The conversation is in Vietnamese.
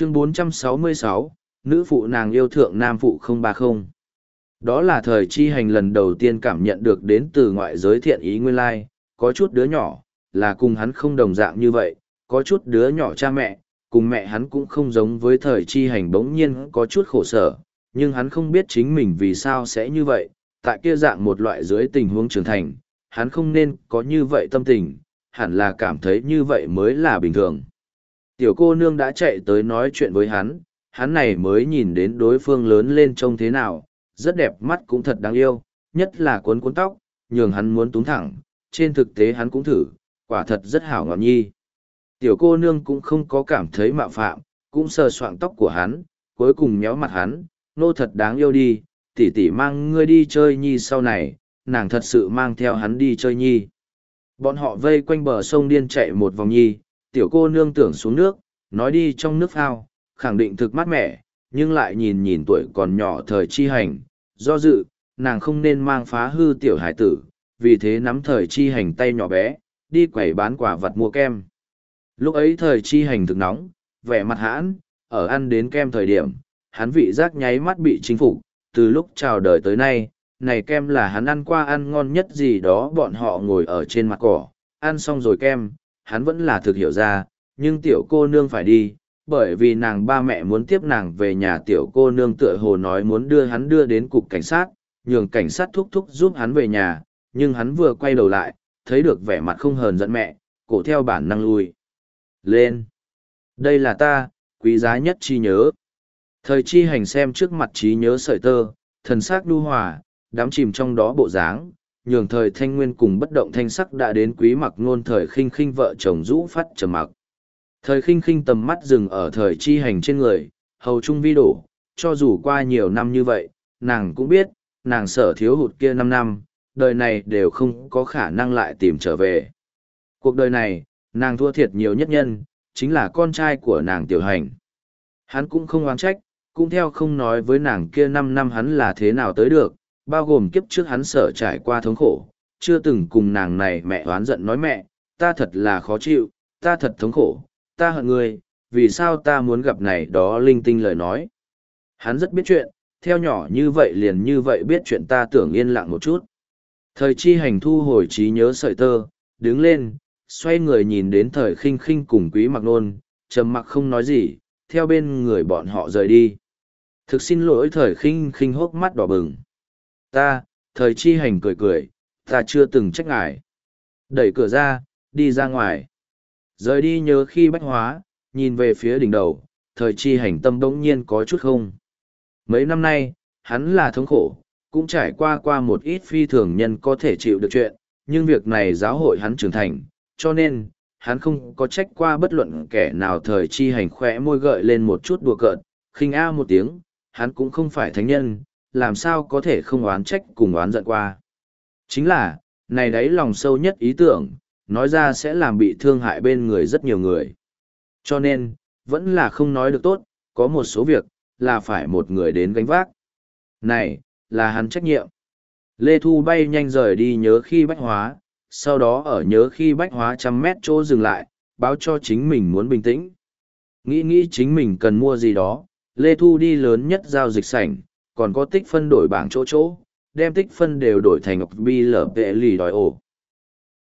chương 466, nữ phụ nàng yêu thượng nam phụ 030. Đó là thời chi hành lần đầu tiên cảm nhận được đến từ ngoại giới thiện ý nguyên lai, có chút đứa nhỏ, là cùng hắn không đồng dạng như vậy, có chút đứa nhỏ cha mẹ, cùng mẹ hắn cũng không giống với thời chi hành bỗng nhiên có chút khổ sở, nhưng hắn không biết chính mình vì sao sẽ như vậy, tại kia dạng một loại dưới tình huống trưởng thành, hắn không nên có như vậy tâm tình, hẳn là cảm thấy như vậy mới là bình thường. Tiểu cô nương đã chạy tới nói chuyện với hắn, hắn này mới nhìn đến đối phương lớn lên trông thế nào, rất đẹp mắt cũng thật đáng yêu, nhất là cuốn cuốn tóc, nhường hắn muốn túng thẳng, trên thực tế hắn cũng thử, quả thật rất hảo ngọt nhi. Tiểu cô nương cũng không có cảm thấy mạo phạm, cũng sờ soạng tóc của hắn, cuối cùng méo mặt hắn, nô thật đáng yêu đi, tỷ tỷ mang ngươi đi chơi nhi sau này, nàng thật sự mang theo hắn đi chơi nhi. Bọn họ vây quanh bờ sông điên chạy một vòng nhi, tiểu cô nương tưởng xuống nước, nói đi trong nước phao, khẳng định thực mát mẻ, nhưng lại nhìn nhìn tuổi còn nhỏ thời chi hành, do dự, nàng không nên mang phá hư tiểu hải tử, vì thế nắm thời chi hành tay nhỏ bé, đi quẩy bán quả vật mua kem. Lúc ấy thời chi hành thực nóng, vẻ mặt hãn, ở ăn đến kem thời điểm, hắn vị giác nháy mắt bị chính phủ. từ lúc chào đời tới nay, này kem là hắn ăn qua ăn ngon nhất gì đó bọn họ ngồi ở trên mặt cỏ, ăn xong rồi kem, hắn vẫn là thực hiểu ra, nhưng tiểu cô nương phải đi, bởi vì nàng ba mẹ muốn tiếp nàng về nhà tiểu cô nương tựa hồ nói muốn đưa hắn đưa đến cục cảnh sát, nhường cảnh sát thúc thúc giúp hắn về nhà, nhưng hắn vừa quay đầu lại, thấy được vẻ mặt không hờn giận mẹ, cổ theo bản năng lui. Lên! Đây là ta, quý giá nhất chi nhớ. Thời chi hành xem trước mặt trí nhớ sợi tơ, thần sắc đu hòa, đám chìm trong đó bộ dáng, nhường thời thanh nguyên cùng bất động thanh sắc đã đến quý mặc ngôn thời khinh khinh vợ chồng rũ phát trầm mặc. Thời khinh khinh tầm mắt dừng ở thời chi hành trên người, hầu trung vi đổ, cho dù qua nhiều năm như vậy, nàng cũng biết, nàng sở thiếu hụt kia năm năm, đời này đều không có khả năng lại tìm trở về. Cuộc đời này, nàng thua thiệt nhiều nhất nhân, chính là con trai của nàng tiểu hành. Hắn cũng không oán trách, cũng theo không nói với nàng kia năm năm hắn là thế nào tới được, bao gồm kiếp trước hắn sở trải qua thống khổ, chưa từng cùng nàng này mẹ oán giận nói mẹ, ta thật là khó chịu, ta thật thống khổ, ta hận ngươi, vì sao ta muốn gặp này đó linh tinh lời nói. Hắn rất biết chuyện, theo nhỏ như vậy liền như vậy biết chuyện ta tưởng yên lặng một chút. Thời chi hành thu hồi trí nhớ sợi tơ, đứng lên, xoay người nhìn đến thời khinh khinh cùng quý mặc nôn, trầm mặc không nói gì, theo bên người bọn họ rời đi. Thực xin lỗi thời khinh khinh hốc mắt đỏ bừng. Ta, thời chi hành cười cười, ta chưa từng trách ngài. Đẩy cửa ra, đi ra ngoài. Rời đi nhớ khi bách hóa, nhìn về phía đỉnh đầu, thời chi hành tâm đống nhiên có chút không. Mấy năm nay, hắn là thống khổ, cũng trải qua qua một ít phi thường nhân có thể chịu được chuyện, nhưng việc này giáo hội hắn trưởng thành, cho nên, hắn không có trách qua bất luận kẻ nào thời chi hành khỏe môi gợi lên một chút đùa cợt, khinh a một tiếng, hắn cũng không phải thánh nhân, làm sao có thể không oán trách cùng oán giận qua. Chính là, này đấy lòng sâu nhất ý tưởng, nói ra sẽ làm bị thương hại bên người rất nhiều người. Cho nên, vẫn là không nói được tốt, có một số việc, là phải một người đến gánh vác. Này, là hắn trách nhiệm. Lê Thu bay nhanh rời đi nhớ khi bách hóa, sau đó ở nhớ khi bách hóa trăm mét chỗ dừng lại, báo cho chính mình muốn bình tĩnh. Nghĩ nghĩ chính mình cần mua gì đó, Lê Thu đi lớn nhất giao dịch sảnh, còn có tích phân đổi bảng chỗ chỗ, đem tích phân đều đổi thành ngọc bi lở vệ lì đòi ổ.